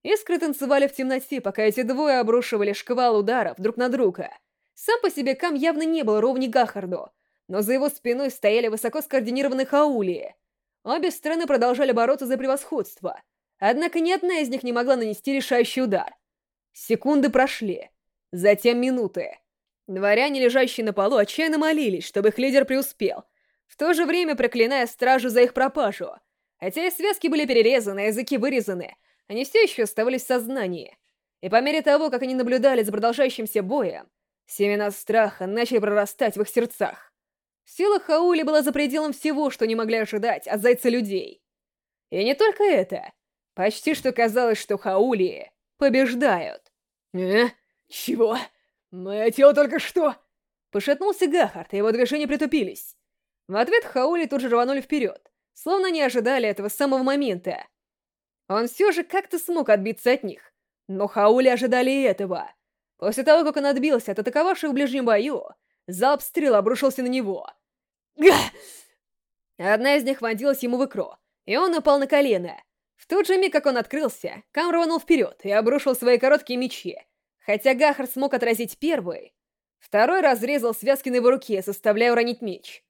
Искры танцевали в темноте, пока эти двое обрушивали шквал ударов друг на друга. Сам по себе Кам явно не был ровней Гахарду, но за его спиной стояли высоко скоординированные хаулии. Обе стороны продолжали бороться за превосходство, однако ни одна из них не могла нанести решающий удар. Секунды прошли, затем минуты. Дворяне, лежащие на полу, отчаянно молились, чтобы их лидер преуспел, в то же время проклиная стражу за их пропажу. Хотя их связки были перерезаны, а языки вырезаны, они все еще оставались в сознании. И по мере того, как они наблюдали за продолжающимся боем, семена страха начали прорастать в их сердцах. Сила Хаули была за пределом всего, что не могли ожидать от зайца людей. И не только это. Почти что казалось, что Хаули побеждают. «Э? Чего?» «Мое тело только что...» Пошатнулся Гахард, и его движения притупились. В ответ Хаули тут же рванули вперед, словно не ожидали этого с самого момента. Он все же как-то смог отбиться от них, но Хаули ожидали этого. После того, как он отбился от атаковавших в ближнем бою, залп стрел обрушился на него. Га! Одна из них вонзилась ему в икро, и он упал на колено. В тот же миг, как он открылся, Кам рванул вперед и обрушил свои короткие мечи, Хотя Гахар смог отразить первый, второй разрезал связки на его руке, заставляя уронить меч.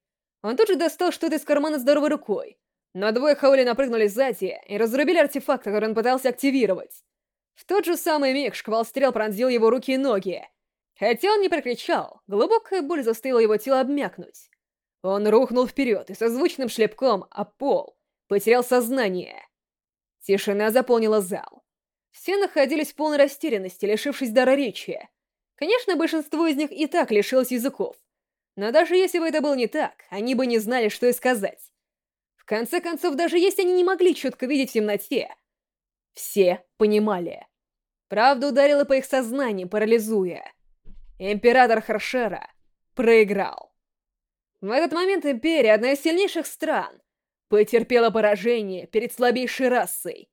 Он тут же достал что-то из кармана здоровой рукой, но двое Хаули напрыгнули сзади и разрубили артефакт, который он пытался активировать. В тот же самый миг шквал стрел пронзил его руки и ноги. Хотя он не прокричал, глубокая боль заставила его тело обмякнуть. Он рухнул вперед и со звучным шлепком о пол потерял сознание. Тишина заполнила зал. Все находились в полной растерянности, лишившись дара речи. Конечно, большинство из них и так лишилось языков. Но даже если бы это было не так, они бы не знали, что и сказать. Конце концов, даже если они не могли четко видеть в темноте, все понимали. Правда ударила по их сознанию, парализуя. Император Харшера проиграл. В этот момент Империя, одна из сильнейших стран, потерпела поражение перед слабейшей расой.